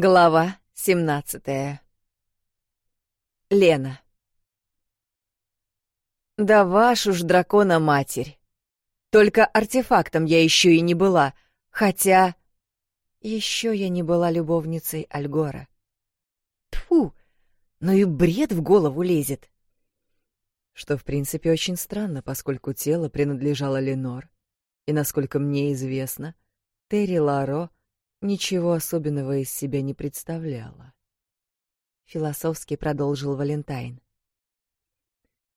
Глава 17. Лена. Да ваш уж дракона матерь. Только артефактом я еще и не была, хотя... Еще я не была любовницей Альгора. Тфу, но ну и бред в голову лезет. Что, в принципе, очень странно, поскольку тело принадлежало Ленор. И, насколько мне известно, Терри Ларо — ничего особенного из себя не представляла. Философски продолжил Валентайн.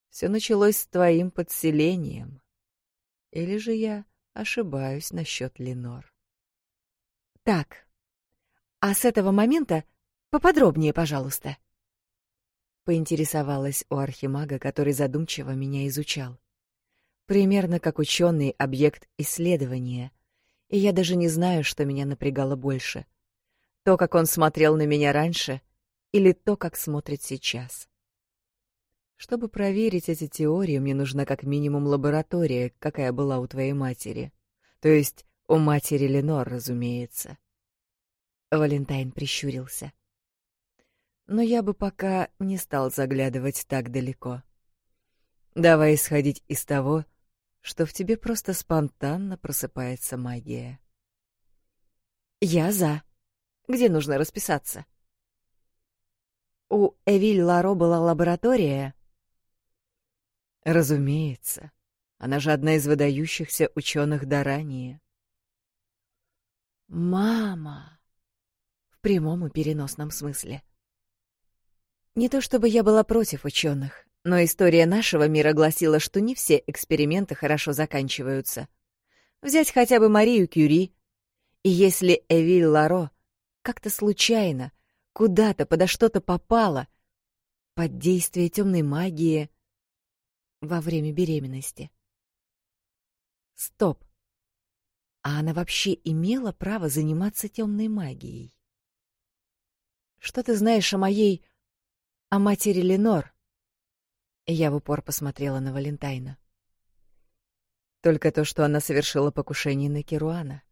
Все началось с твоим подселением. Или же я ошибаюсь насчет Ленор? Так. А с этого момента поподробнее, пожалуйста. Поинтересовалась у архимага, который задумчиво меня изучал. Примерно как ученый объект исследования — и я даже не знаю, что меня напрягало больше. То, как он смотрел на меня раньше, или то, как смотрит сейчас. Чтобы проверить эти теории, мне нужна как минимум лаборатория, какая была у твоей матери. То есть у матери Ленор, разумеется. Валентайн прищурился. Но я бы пока не стал заглядывать так далеко. Давай исходить из того, что в тебе просто спонтанно просыпается магия. Я за. Где нужно расписаться? У Эвиль Ларо была лаборатория. Разумеется. Она же одна из выдающихся ученых Дарании. Мама. В прямом и переносном смысле. Не то чтобы я была против ученых, но история нашего мира гласила, что не все эксперименты хорошо заканчиваются. Взять хотя бы Марию Кюри. И если Эвиль Ларо как-то случайно, куда-то, подо что-то попала, под действие темной магии во время беременности. Стоп. А она вообще имела право заниматься темной магией? Что ты знаешь о моей... о матери Ленор? Я в упор посмотрела на Валентайна. Только то, что она совершила покушение на Керуана.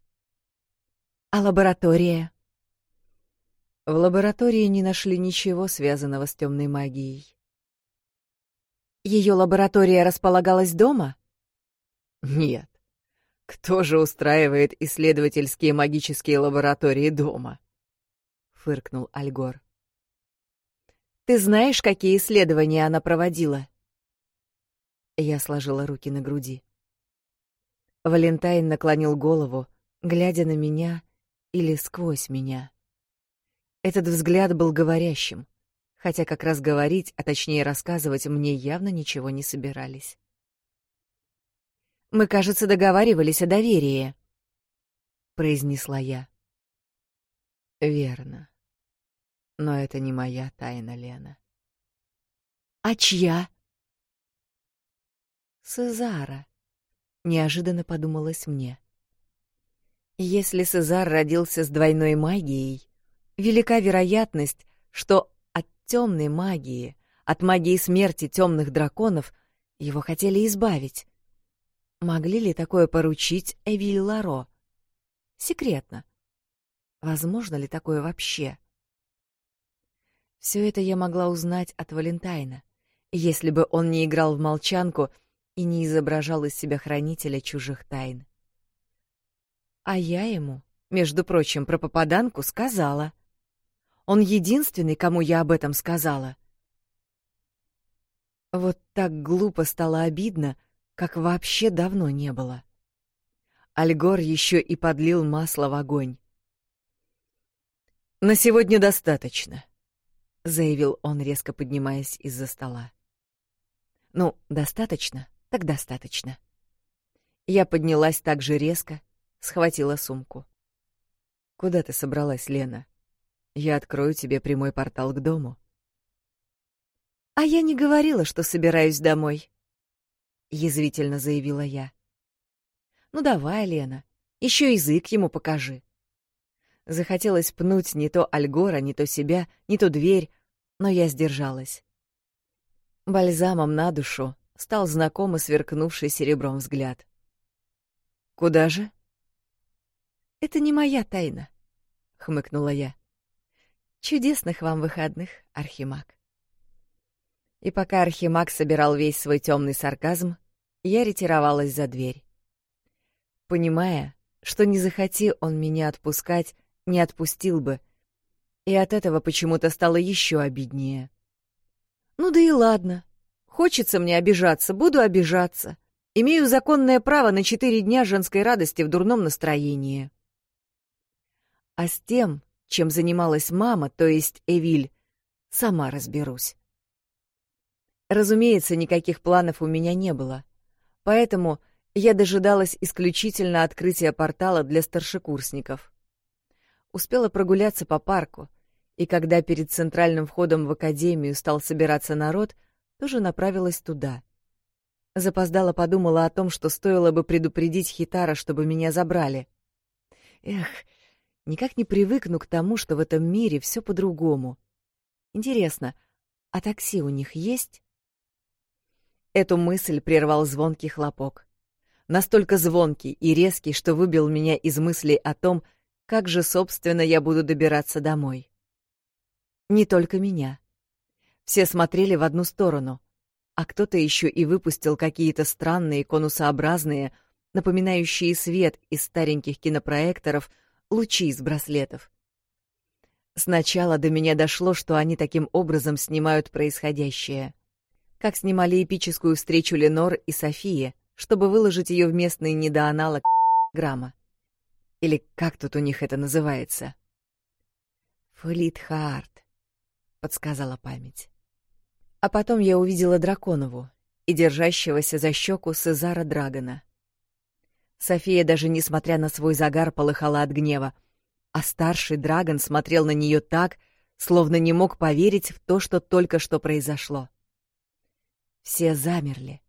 А лаборатория? В лаборатории не нашли ничего, связанного с темной магией. Ее лаборатория располагалась дома? Нет. Кто же устраивает исследовательские магические лаборатории дома? Фыркнул Альгор. Ты знаешь, какие исследования она проводила?» Я сложила руки на груди. Валентайн наклонил голову, глядя на меня или сквозь меня. Этот взгляд был говорящим, хотя как раз говорить, а точнее рассказывать, мне явно ничего не собирались. «Мы, кажется, договаривались о доверии», — произнесла я. «Верно. Но это не моя тайна, Лена. А чья? Сезара. Неожиданно подумалось мне. Если Сезар родился с двойной магией, велика вероятность, что от темной магии, от магии смерти темных драконов его хотели избавить. Могли ли такое поручить Эвиль Ларо? Секретно. Возможно ли такое вообще? — все это я могла узнать от Валентайна, если бы он не играл в молчанку и не изображал из себя хранителя чужих тайн. А я ему, между прочим, про попаданку сказала. Он единственный, кому я об этом сказала. Вот так глупо стало обидно, как вообще давно не было. Альгор еще и подлил масло в огонь. «На сегодня достаточно», заявил он, резко поднимаясь из-за стола. Ну, достаточно, так достаточно. Я поднялась так же резко, схватила сумку. Куда ты собралась, Лена? Я открою тебе прямой портал к дому. А я не говорила, что собираюсь домой, язвительно заявила я. Ну давай, Лена, еще язык ему покажи. Захотелось пнуть не то Альгора, не то себя, не то дверь, но я сдержалась. Бальзамом на душу стал знакомый сверкнувший серебром взгляд. «Куда же?» «Это не моя тайна», — хмыкнула я. «Чудесных вам выходных, Архимаг». И пока Архимаг собирал весь свой темный сарказм, я ретировалась за дверь. Понимая, что не захоти он меня отпускать не отпустил бы. И от этого почему-то стало еще обиднее. «Ну да и ладно. Хочется мне обижаться, буду обижаться. Имею законное право на четыре дня женской радости в дурном настроении». А с тем, чем занималась мама, то есть Эвиль, сама разберусь. Разумеется, никаких планов у меня не было. Поэтому я дожидалась исключительно открытия портала для старшекурсников успела прогуляться по парку, и когда перед центральным входом в академию стал собираться народ, тоже направилась туда. Запоздала подумала о том, что стоило бы предупредить Хитара, чтобы меня забрали. Эх, никак не привыкну к тому, что в этом мире все по-другому. Интересно, а такси у них есть? Эту мысль прервал звонкий хлопок. Настолько звонкий и резкий, что выбил меня из мыслей о том, что как же, собственно, я буду добираться домой? Не только меня. Все смотрели в одну сторону, а кто-то еще и выпустил какие-то странные конусообразные, напоминающие свет из стареньких кинопроекторов, лучи из браслетов. Сначала до меня дошло, что они таким образом снимают происходящее. Как снимали эпическую встречу Ленор и Софии, чтобы выложить ее в местный недоаналог грамма. Или как тут у них это называется? «Флитхаарт», — подсказала память. А потом я увидела Драконову и держащегося за щеку Сезара Драгона. София даже несмотря на свой загар полыхала от гнева, а старший Драгон смотрел на нее так, словно не мог поверить в то, что только что произошло. Все замерли,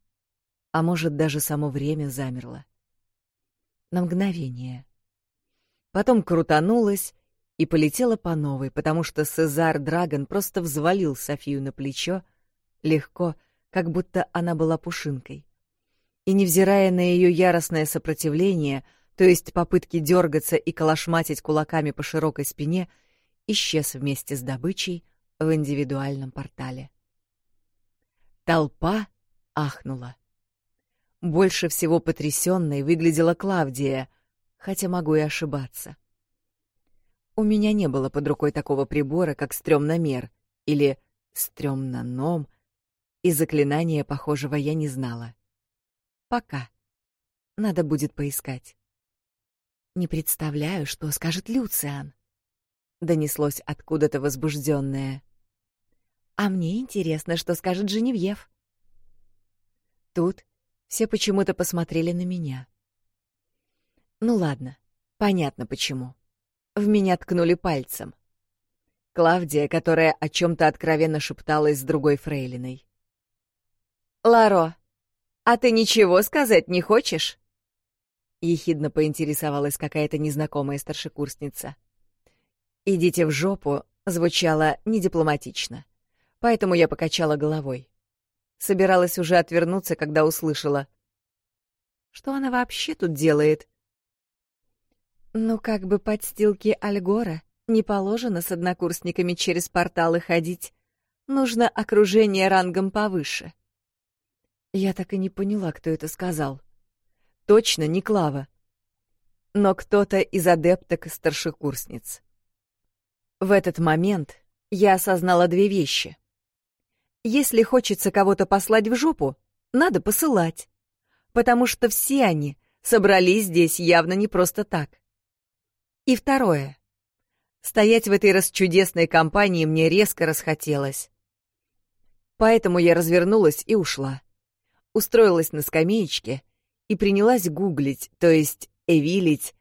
а может, даже само время замерло. На мгновение — потом крутанулась и полетела по новой, потому что Сезар Драгон просто взвалил Софию на плечо, легко, как будто она была пушинкой. И, невзирая на ее яростное сопротивление, то есть попытки дергаться и колошматить кулаками по широкой спине, исчез вместе с добычей в индивидуальном портале. Толпа ахнула. Больше всего потрясенной выглядела Клавдия — хотя могу и ошибаться. У меня не было под рукой такого прибора, как стрёмномер или стрёмноном, и заклинания похожего я не знала. Пока. Надо будет поискать. Не представляю, что скажет Люциан. Донеслось откуда-то возбуждённое. А мне интересно, что скажет Женевьев. Тут все почему-то посмотрели на меня. Ну ладно, понятно почему. В меня ткнули пальцем. Клавдия, которая о чем-то откровенно шепталась с другой фрейлиной. «Ларо, а ты ничего сказать не хочешь?» Ехидно поинтересовалась какая-то незнакомая старшекурсница. «Идите в жопу» звучало недипломатично, поэтому я покачала головой. Собиралась уже отвернуться, когда услышала. «Что она вообще тут делает?» «Ну, как бы подстилки Альгора не положено с однокурсниками через порталы ходить. Нужно окружение рангом повыше», я так и не поняла, кто это сказал. Точно не Клава. Но кто-то из адепток старшекурсниц. В этот момент я осознала две вещи. Если хочется кого-то послать в жопу, надо посылать. Потому что все они собрались здесь явно не просто так. И второе. Стоять в этой расчудесной компании мне резко расхотелось. Поэтому я развернулась и ушла. Устроилась на скамеечке и принялась гуглить, то есть эвилить,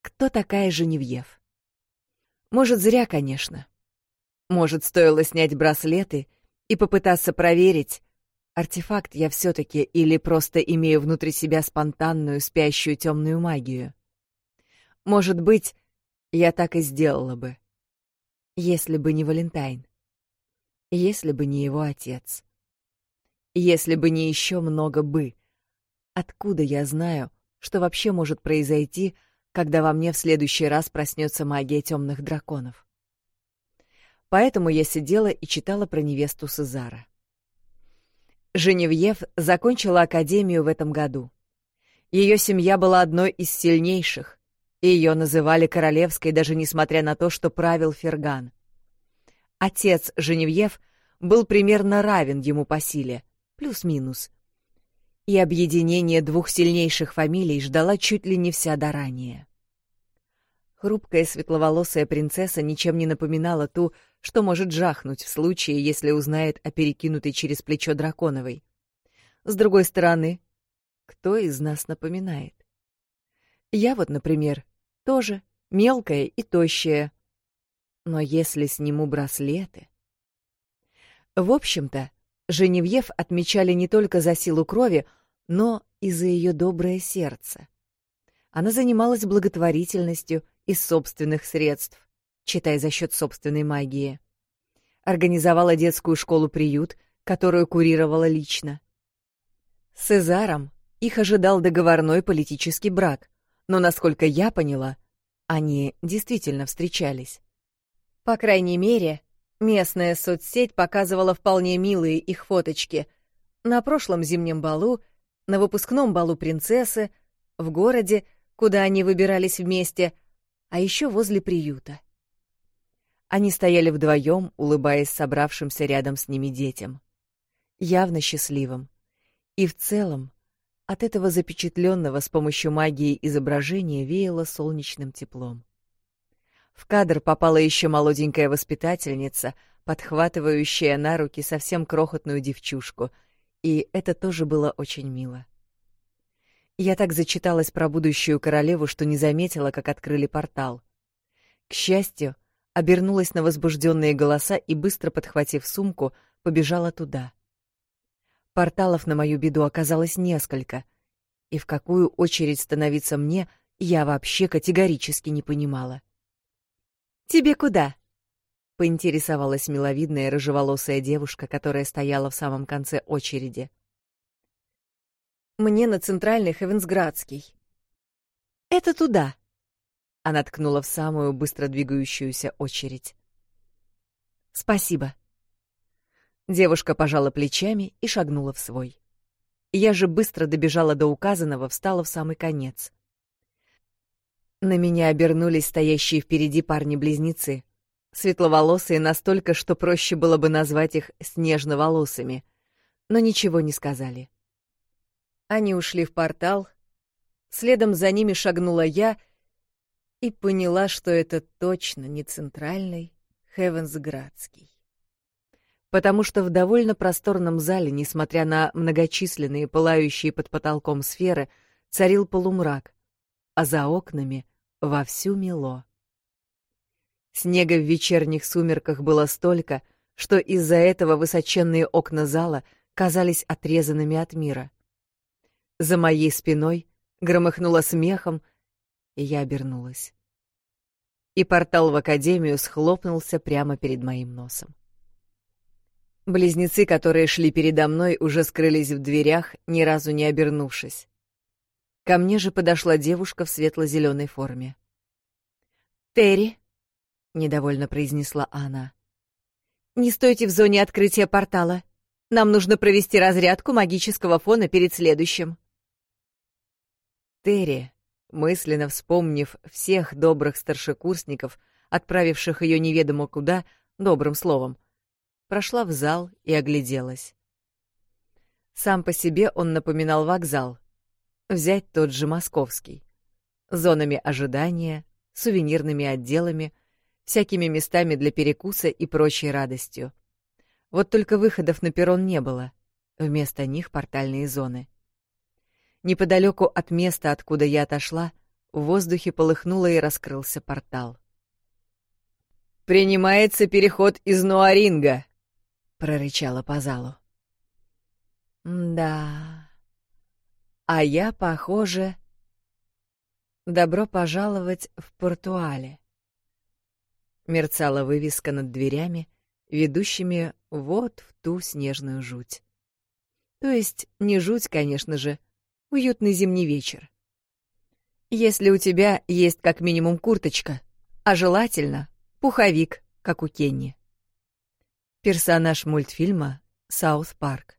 кто такая Женевьев. Может, зря, конечно. Может, стоило снять браслеты и попытаться проверить, артефакт я все-таки или просто имею внутри себя спонтанную спящую темную магию. Может быть, я так и сделала бы. Если бы не Валентайн. Если бы не его отец. Если бы не еще много «бы». Откуда я знаю, что вообще может произойти, когда во мне в следующий раз проснется магия темных драконов? Поэтому я сидела и читала про невесту Сезара. Женевьев закончила академию в этом году. Ее семья была одной из сильнейших, ее называли королевской даже несмотря на то, что правил Ферган. Отец Женевьев был примерно равен ему по силе, плюс-минус. И объединение двух сильнейших фамилий ждала чуть ли не вся Дарания. Хрупкая светловолосая принцесса ничем не напоминала ту, что может жахнуть в случае, если узнает о перекинутой через плечо драконовой. С другой стороны, кто из нас напоминает? Я вот, например, тоже мелкая и тощая. Но если сниму браслеты... В общем-то, Женевьев отмечали не только за силу крови, но и за ее доброе сердце. Она занималась благотворительностью из собственных средств, читай за счет собственной магии. Организовала детскую школу-приют, которую курировала лично. С Эзаром их ожидал договорной политический брак, но, насколько я поняла, они действительно встречались. По крайней мере, местная соцсеть показывала вполне милые их фоточки. На прошлом зимнем балу, на выпускном балу принцессы, в городе, куда они выбирались вместе, а еще возле приюта. Они стояли вдвоем, улыбаясь собравшимся рядом с ними детям. Явно счастливым. И в целом от этого запечатленного с помощью магии изображения веяло солнечным теплом. В кадр попала еще молоденькая воспитательница, подхватывающая на руки совсем крохотную девчушку, и это тоже было очень мило. Я так зачиталась про будущую королеву, что не заметила, как открыли портал. К счастью, обернулась на возбужденные голоса и, быстро подхватив сумку, побежала туда. Порталов на мою беду оказалось несколько. И в какую очередь становиться мне, я вообще категорически не понимала. «Тебе куда?» — поинтересовалась миловидная рыжеволосая девушка, которая стояла в самом конце очереди. «Мне на центральный Хевенсградский». «Это туда», — она ткнула в самую быстро двигающуюся очередь. «Спасибо», Девушка пожала плечами и шагнула в свой. Я же быстро добежала до указанного, встала в самый конец. На меня обернулись стоящие впереди парни-близнецы. Светловолосые настолько, что проще было бы назвать их снежноволосыми, но ничего не сказали. Они ушли в портал, следом за ними шагнула я и поняла, что это точно не центральный Хевенсградский потому что в довольно просторном зале, несмотря на многочисленные пылающие под потолком сферы, царил полумрак, а за окнами вовсю мело. Снега в вечерних сумерках было столько, что из-за этого высоченные окна зала казались отрезанными от мира. За моей спиной громыхнуло смехом, и я обернулась. И портал в академию схлопнулся прямо перед моим носом. Близнецы, которые шли передо мной, уже скрылись в дверях, ни разу не обернувшись. Ко мне же подошла девушка в светло-зеленой форме. «Терри», — недовольно произнесла она, — «не стойте в зоне открытия портала. Нам нужно провести разрядку магического фона перед следующим». Терри, мысленно вспомнив всех добрых старшекурсников, отправивших ее неведомо куда, добрым словом — прошла в зал и огляделась. Сам по себе он напоминал вокзал. Взять тот же московский. Зонами ожидания, сувенирными отделами, всякими местами для перекуса и прочей радостью. Вот только выходов на перрон не было. Вместо них портальные зоны. Неподалеку от места, откуда я отошла, в воздухе полыхнуло и раскрылся портал. «Принимается переход из Нуаринга!» прорычала по залу. Да. А я, похоже, добро пожаловать в Портуале. Мерцала вывеска над дверями, ведущими вот в ту снежную жуть. То есть не жуть, конечно же, уютный зимний вечер. Если у тебя есть как минимум курточка, а желательно пуховик, как у Кенни. Персонаж мультфильма «Саут Парк».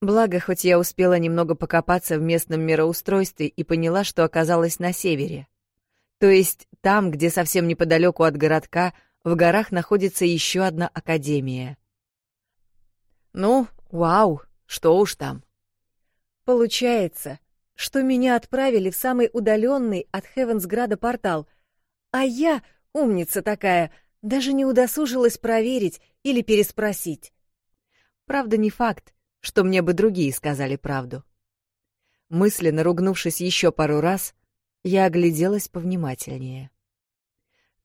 Благо, хоть я успела немного покопаться в местном мироустройстве и поняла, что оказалась на севере. То есть там, где совсем неподалеку от городка, в горах находится еще одна академия. Ну, вау, что уж там. Получается, что меня отправили в самый удаленный от Хевенсграда портал, а я, умница такая, — даже не удосужилась проверить или переспросить. Правда, не факт, что мне бы другие сказали правду. Мысленно ругнувшись еще пару раз, я огляделась повнимательнее.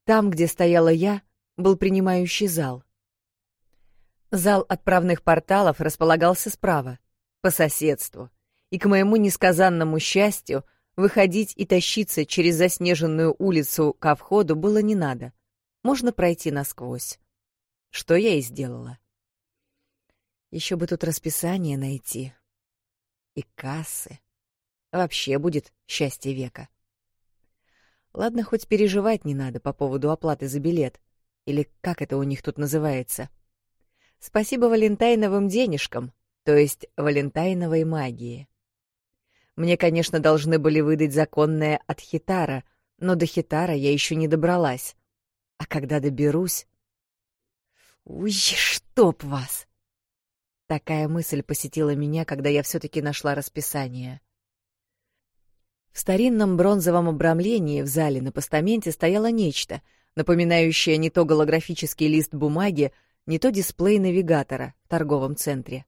Там, где стояла я, был принимающий зал. Зал отправных порталов располагался справа, по соседству, и к моему несказанному счастью выходить и тащиться через заснеженную улицу ко входу было не надо — можно пройти насквозь. Что я и сделала. Еще бы тут расписание найти. И кассы. Вообще будет счастье века. Ладно, хоть переживать не надо по поводу оплаты за билет. Или как это у них тут называется. Спасибо валентайновым денежкам, то есть валентайновой магии. Мне, конечно, должны были выдать законное от Хитара, но до Хитара я еще не добралась. А когда доберусь... Уй, чтоб вас! Такая мысль посетила меня, когда я все-таки нашла расписание. В старинном бронзовом обрамлении в зале на постаменте стояло нечто, напоминающее не то голографический лист бумаги, не то дисплей навигатора в торговом центре.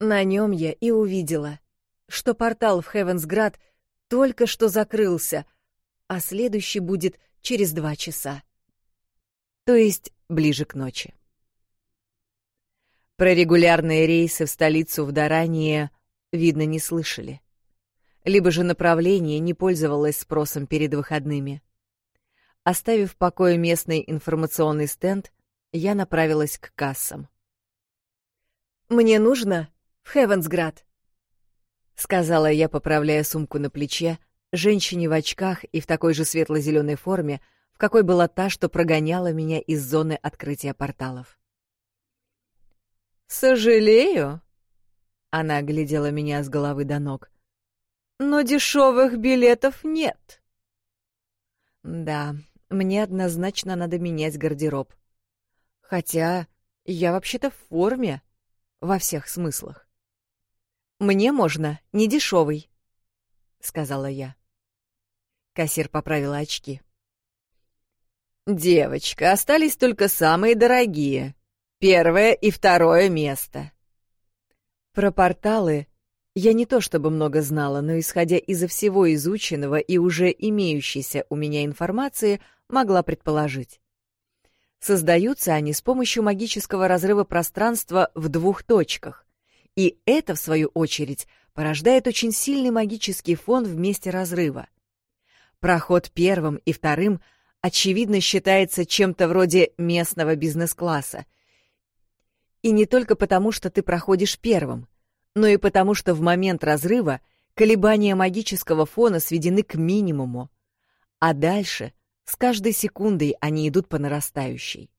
На нем я и увидела, что портал в Хевенсград только что закрылся, а следующий будет — через два часа. То есть ближе к ночи. Про регулярные рейсы в столицу в Дарании, видно, не слышали. Либо же направление не пользовалось спросом перед выходными. Оставив в покое местный информационный стенд, я направилась к кассам. «Мне нужно в Хевенсград», — сказала я, поправляя сумку на плече, — женщине в очках и в такой же светло-зеленой форме, в какой была та, что прогоняла меня из зоны открытия порталов. «Сожалею», — она оглядела меня с головы до ног, — «но дешевых билетов нет». «Да, мне однозначно надо менять гардероб. Хотя я вообще-то в форме во всех смыслах». «Мне можно, не дешевый», — сказала я. Кассир поправила очки. «Девочка, остались только самые дорогие. Первое и второе место». Про порталы я не то чтобы много знала, но, исходя изо всего изученного и уже имеющейся у меня информации, могла предположить. Создаются они с помощью магического разрыва пространства в двух точках. И это, в свою очередь, порождает очень сильный магический фон в месте разрыва — Проход первым и вторым, очевидно, считается чем-то вроде местного бизнес-класса. И не только потому, что ты проходишь первым, но и потому, что в момент разрыва колебания магического фона сведены к минимуму, а дальше с каждой секундой они идут по нарастающей.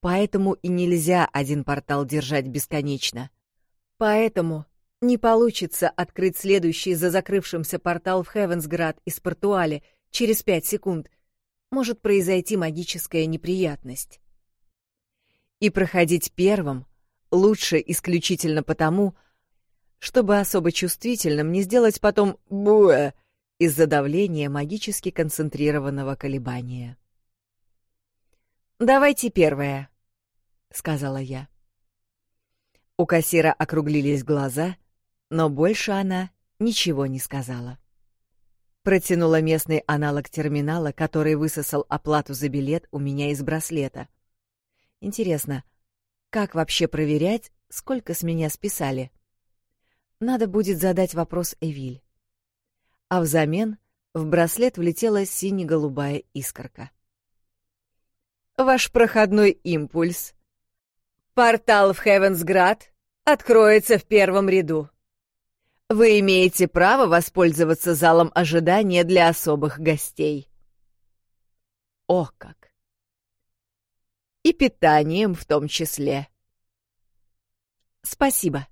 Поэтому и нельзя один портал держать бесконечно. Поэтому не получится открыть следующий за закрывшимся портал в Хевенсград из Портуале через пять секунд. Может произойти магическая неприятность. И проходить первым лучше исключительно потому, чтобы особо чувствительным не сделать потом «буэ» из-за давления магически концентрированного колебания. «Давайте первое», — сказала я. У кассира округлились глаза — но больше она ничего не сказала. Протянула местный аналог терминала, который высосал оплату за билет у меня из браслета. Интересно, как вообще проверять, сколько с меня списали? Надо будет задать вопрос Эвиль. А взамен в браслет влетела сине-голубая искорка. «Ваш проходной импульс. Портал в Хевенсград откроется в первом ряду», вы имеете право воспользоваться залом ожидания для особых гостей. О как! И питанием в том числе. Спасибо.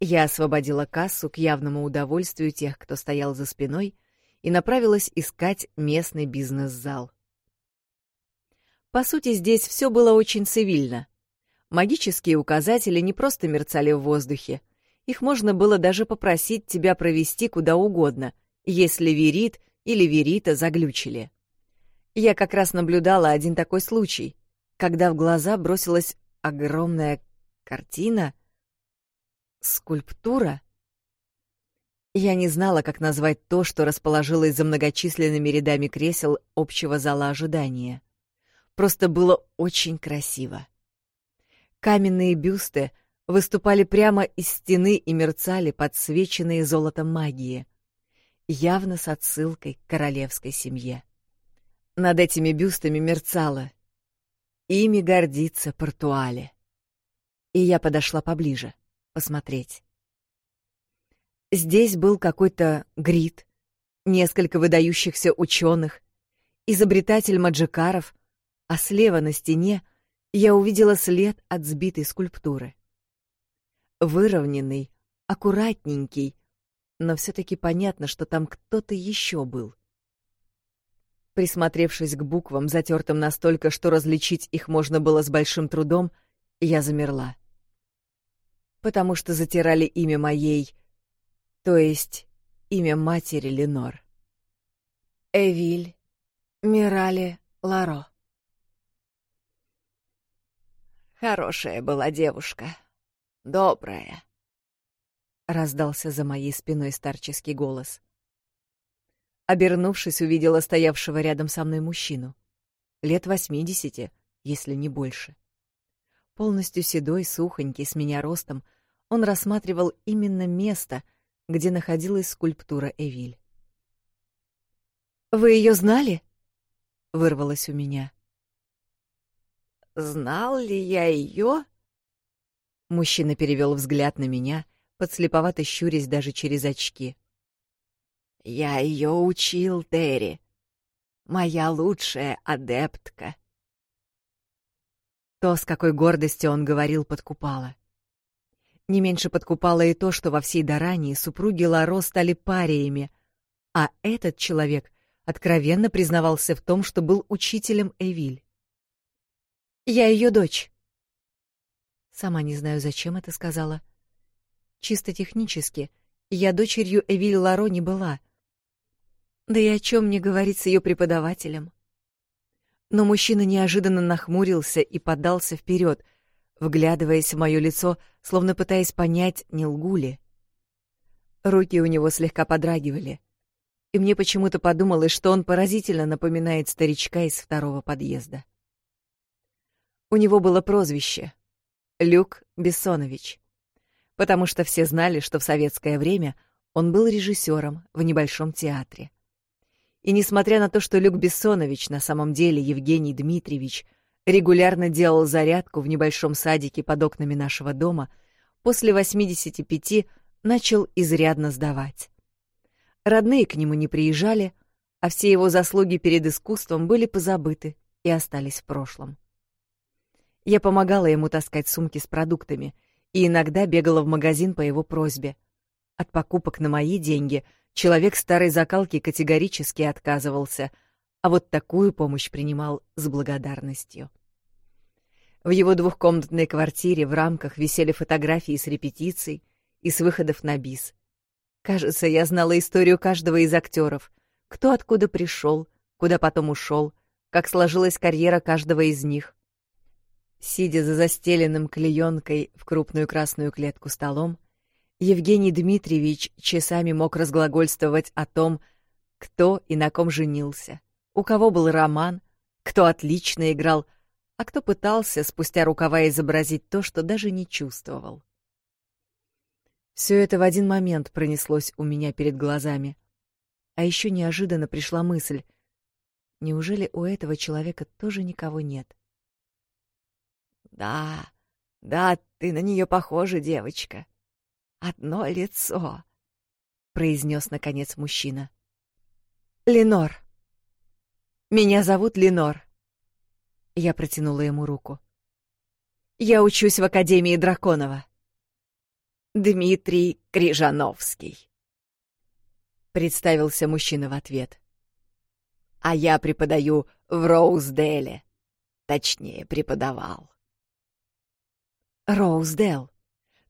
Я освободила кассу к явному удовольствию тех, кто стоял за спиной, и направилась искать местный бизнес-зал. По сути, здесь все было очень цивильно. Магические указатели не просто мерцали в воздухе — их можно было даже попросить тебя провести куда угодно, если верит или верита заглючили. Я как раз наблюдала один такой случай, когда в глаза бросилась огромная картина, скульптура. Я не знала, как назвать то, что расположилось за многочисленными рядами кресел общего зала ожидания. Просто было очень красиво. Каменные бюсты — выступали прямо из стены и мерцали подсвеченные золотом магии, явно с отсылкой к королевской семье. Над этими бюстами мерцало. Ими гордится Портуале. И я подошла поближе, посмотреть. Здесь был какой-то грид, несколько выдающихся ученых, изобретатель маджикаров, а слева на стене я увидела след от сбитой скульптуры выровненный, аккуратненький, но все-таки понятно, что там кто-то еще был. Присмотревшись к буквам, затертым настолько, что различить их можно было с большим трудом, я замерла. Потому что затирали имя моей, то есть имя матери Ленор. Эвиль Мирали Ларо. Хорошая была девушка, «Доброе», — раздался за моей спиной старческий голос. Обернувшись, увидела стоявшего рядом со мной мужчину. Лет восьмидесяти, если не больше. Полностью седой, сухонький, с меня ростом, он рассматривал именно место, где находилась скульптура Эвиль. «Вы ее знали?» — вырвалось у меня. «Знал ли я ее?» Мужчина перевел взгляд на меня, подслеповато щурясь даже через очки. «Я ее учил, Терри. Моя лучшая адептка». То, с какой гордостью он говорил, подкупало. Не меньше подкупало и то, что во всей Дарании супруги Ларо стали париями, а этот человек откровенно признавался в том, что был учителем Эвиль. «Я ее дочь», сама не знаю, зачем это сказала. Чисто технически я дочерью Эвиль Ларо не была. Да и о чем мне говорить с ее преподавателем? Но мужчина неожиданно нахмурился и подался вперед, вглядываясь в мое лицо, словно пытаясь понять, не лгу ли. Руки у него слегка подрагивали, и мне почему-то подумалось, что он поразительно напоминает старичка из второго подъезда. У него было прозвище Люк Бессонович. Потому что все знали, что в советское время он был режиссером в небольшом театре. И несмотря на то, что Люк Бессонович, на самом деле Евгений Дмитриевич, регулярно делал зарядку в небольшом садике под окнами нашего дома, после 85 начал изрядно сдавать. Родные к нему не приезжали, а все его заслуги перед искусством были позабыты и остались в прошлом. Я помогала ему таскать сумки с продуктами и иногда бегала в магазин по его просьбе. От покупок на мои деньги человек старой закалки категорически отказывался, а вот такую помощь принимал с благодарностью. В его двухкомнатной квартире в рамках висели фотографии с репетиций и с выходов на бис. Кажется, я знала историю каждого из актеров, кто откуда пришел, куда потом ушел, как сложилась карьера каждого из них. Сидя за застеленным клеенкой в крупную красную клетку столом, Евгений Дмитриевич часами мог разглагольствовать о том, кто и на ком женился, у кого был роман, кто отлично играл, а кто пытался спустя рукава изобразить то, что даже не чувствовал. Все это в один момент пронеслось у меня перед глазами. А еще неожиданно пришла мысль: неужели у этого человека тоже никого нет? Да, да, ты на нее похожа, девочка. Одно лицо, произнес наконец мужчина. Ленор. Меня зовут Ленор. Я протянула ему руку. Я учусь в Академии Драконова. Дмитрий Крижановский. Представился мужчина в ответ. А я преподаю в Роуздейле. Точнее, преподавал. Роуздел.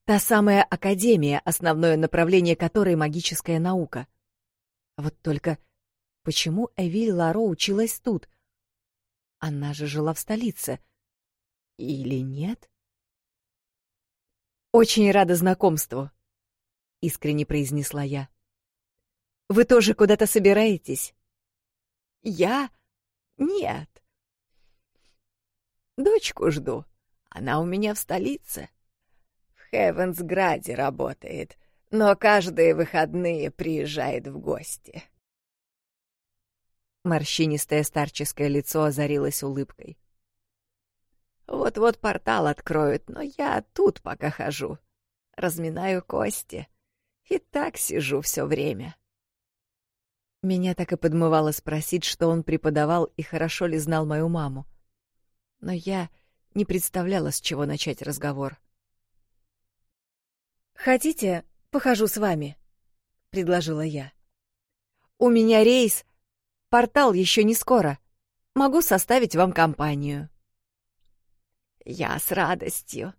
Та самая академия, основное направление которой магическая наука. Вот только почему Эвиль Ларо училась тут? Она же жила в столице. Или нет? «Очень рада знакомству», — искренне произнесла я. «Вы тоже куда-то собираетесь?» «Я? Нет. Дочку жду», она у меня в столице. В Хевенсграде работает, но каждые выходные приезжает в гости. Морщинистое старческое лицо озарилось улыбкой. Вот-вот портал откроют, но я тут пока хожу. Разминаю кости. И так сижу все время. Меня так и подмывало спросить, что он преподавал и хорошо ли знал мою маму. Но я не представляла, с чего начать разговор. «Хотите, похожу с вами?» — предложила я. «У меня рейс. Портал еще не скоро. Могу составить вам компанию». «Я с радостью.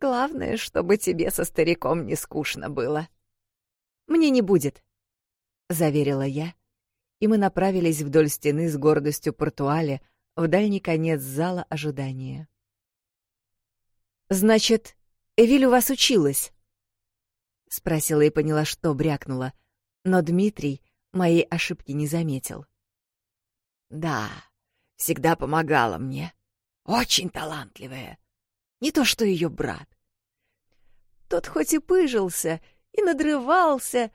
Главное, чтобы тебе со стариком не скучно было». «Мне не будет», — заверила я, и мы направились вдоль стены с гордостью портуале, в дальний конец зала ожидания. «Значит, Эвиль у вас училась?» Спросила и поняла, что брякнула, но Дмитрий моей ошибки не заметил. «Да, всегда помогала мне. Очень талантливая. Не то что ее брат. Тот хоть и пыжился, и надрывался,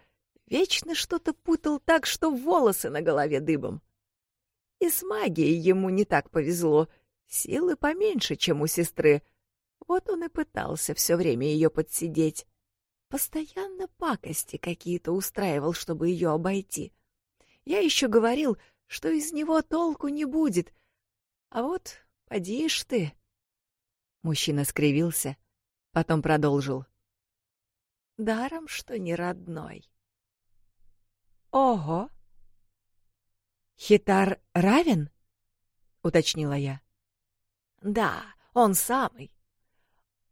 вечно что-то путал так, что волосы на голове дыбом. И с магией ему не так повезло. Силы поменьше, чем у сестры. Вот он и пытался все время ее подсидеть. Постоянно пакости какие-то устраивал, чтобы ее обойти. Я еще говорил, что из него толку не будет. А вот поди ж ты. Мужчина скривился, потом продолжил. Даром, что не родной. Ого! Хитар равен? уточнила я. Да, он самый.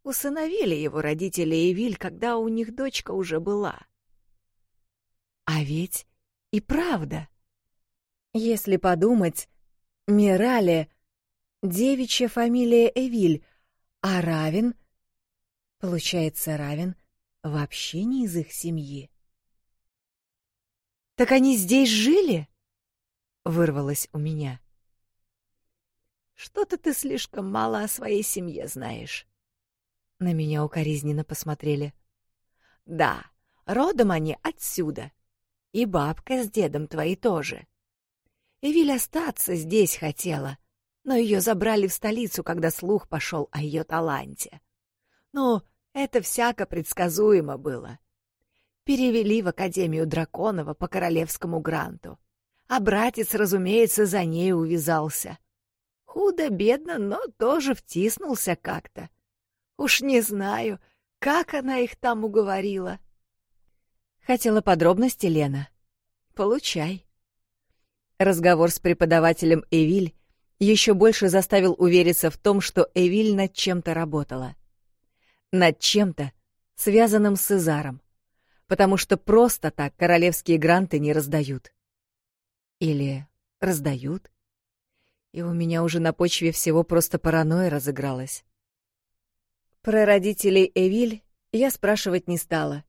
Усыновили его родители Эвиль, когда у них дочка уже была. А ведь и правда. Если подумать, Мирале — девичья фамилия Эвиль, а Равен, получается, Равен вообще не из их семьи. «Так они здесь жили?» вырвалось у меня. Что-то ты слишком мало о своей семье знаешь. На меня укоризненно посмотрели. Да, родом они отсюда. И бабка с дедом твои тоже. Эвиль остаться здесь хотела, но ее забрали в столицу, когда слух пошел о ее таланте. Ну, это всяко предсказуемо было. Перевели в Академию Драконова по королевскому гранту. А братец, разумеется, за ней увязался. Худо-бедно, но тоже втиснулся как-то. Уж не знаю, как она их там уговорила. Хотела подробности, Лена. Получай. Разговор с преподавателем Эвиль еще больше заставил увериться в том, что Эвиль над чем-то работала. Над чем-то, связанным с Изаром, Потому что просто так королевские гранты не раздают. Или раздают? И у меня уже на почве всего просто паранойя разыгралась. Про родителей Эвиль я спрашивать не стала.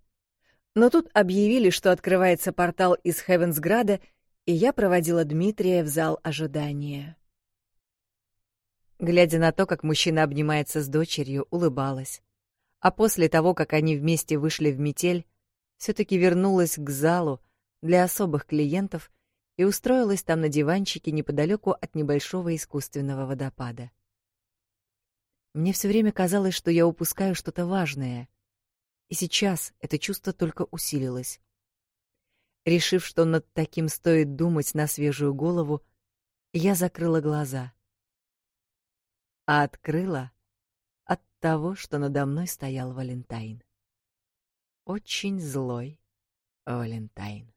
Но тут объявили, что открывается портал из Хевенсграда, и я проводила Дмитрия в зал ожидания. Глядя на то, как мужчина обнимается с дочерью, улыбалась. А после того, как они вместе вышли в метель, все таки вернулась к залу для особых клиентов и устроилась там на диванчике неподалеку от небольшого искусственного водопада. Мне все время казалось, что я упускаю что-то важное. И сейчас это чувство только усилилось. Решив, что над таким стоит думать на свежую голову, я закрыла глаза. А открыла от того, что надо мной стоял Валентайн. Очень злой Валентайн.